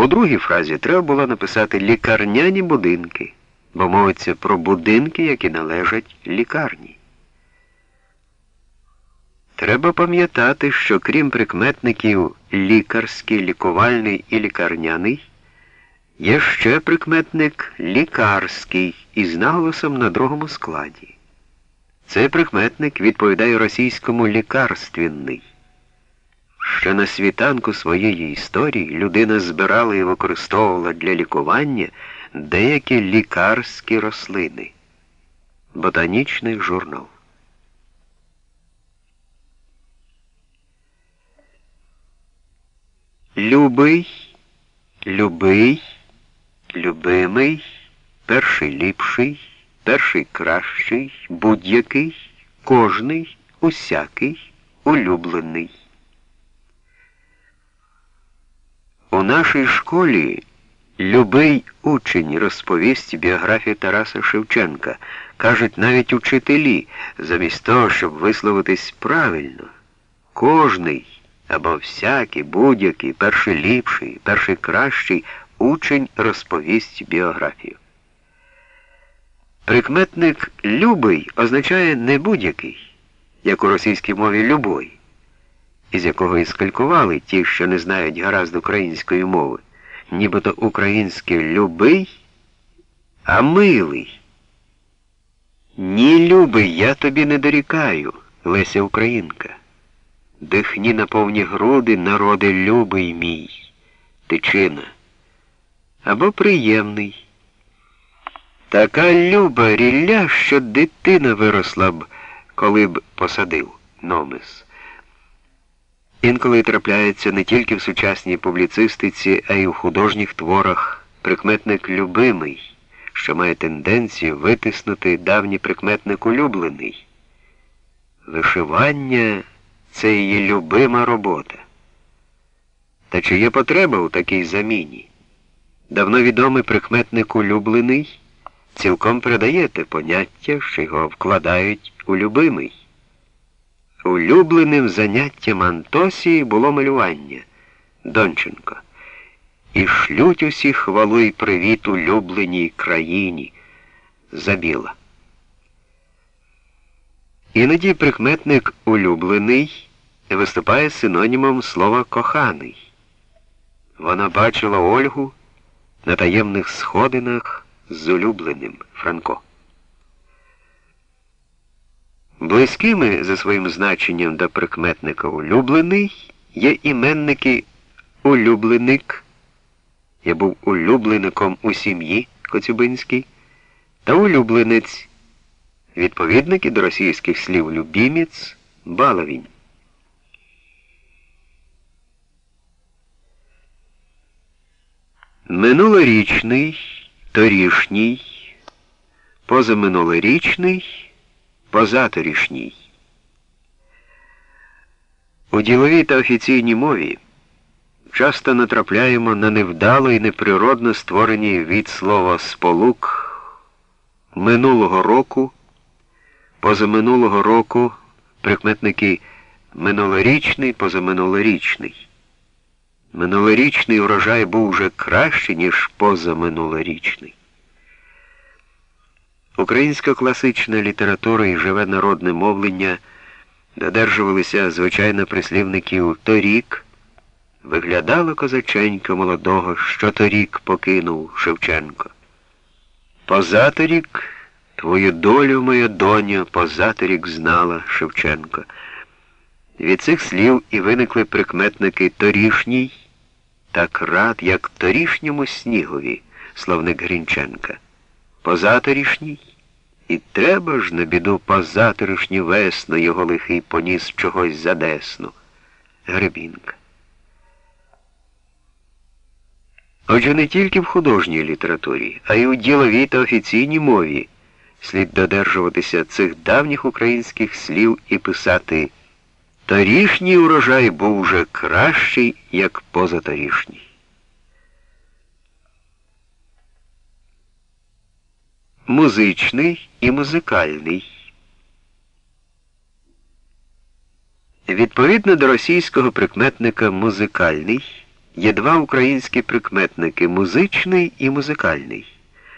У другій фразі треба було написати лікарняні будинки, бо мовиться про будинки, які належать лікарні. Треба пам'ятати, що крім прикметників лікарський, лікувальний і лікарняний, є ще прикметник лікарський із наголосом на другому складі. Цей прикметник відповідає російському лікарственний. Ще на світанку своєї історії людина збирала і використовувала для лікування деякі лікарські рослини. Ботанічний журнал. Любий, любий, любимий, перший ліпший, перший кращий, будь-який, кожний, усякий, улюблений. У нашій школі любий учень розповість біографію Тараса Шевченка. Кажуть навіть учителі, замість того, щоб висловитись правильно. Кожний або всякий, будь-який, перший ліпший, перший кращий учень розповість біографію. Прикметник любий означає не будь-який, як у російській мові любой із якого і скалькували ті, що не знають гаразд української мови, нібито український любий, а милий. Ні, любий, я тобі не дорікаю, Леся Українка. Дихні на повні груди, народи любий мій, тичина. Або приємний. Така люба рілля, що дитина виросла б, коли б посадив номис. Інколи трапляється не тільки в сучасній публіцистиці, а й у художніх творах прикметник любимий, що має тенденцію витиснути давній прикметник улюблений. Вишивання це її любима робота. Та чи є потреба у такій заміні? Давно відомий прикметник улюблений цілком передає те поняття, що його вкладають у любимий. Улюбленим заняттям Антосії було малювання Донченко. І шлють усі хвалу й привіт улюбленій країні Забіла. Іноді прикметник улюблений виступає синонімом слова коханий. Вона бачила Ольгу на таємних сходинах з улюбленим Франко. Близькими за своїм значенням до прикметника улюблений є іменники улюбленик. Я був улюблеником у сім'ї Коцюбинський та улюбленець, відповідники до російських слів любімець, баловінь. Минулорічний, торішній, позаминулорічний позаторішній. У діловій та офіційній мові часто натрапляємо на невдало і неприродно створені від слова сполук минулого року, позаминулого року прикметники минулорічний, позаминулорічний. Минулорічний урожай був уже кращий, ніж позаминулорічний. Українська класична література і живе народне мовлення додержувалися, звичайно, прислівників торік. Виглядала козаченька молодого, що торік покинув Шевченко. Позаторік твою долю, моя доню, позаторік знала Шевченко. Від цих слів і виникли прикметники торішній, так рад, як торішньому снігові, словник Грінченка. Позаторішній. І треба ж на біду позаторішню весну його лихий поніс чогось задесну. Гребінка. Отже, не тільки в художній літературі, а й у діловій та офіційній мові слід додержуватися цих давніх українських слів і писати Торішній урожай був уже кращий, як позаторішній. Музичний і музикальний. Відповідно до російського прикметника музикальний є два українські прикметники музичний і музикальний.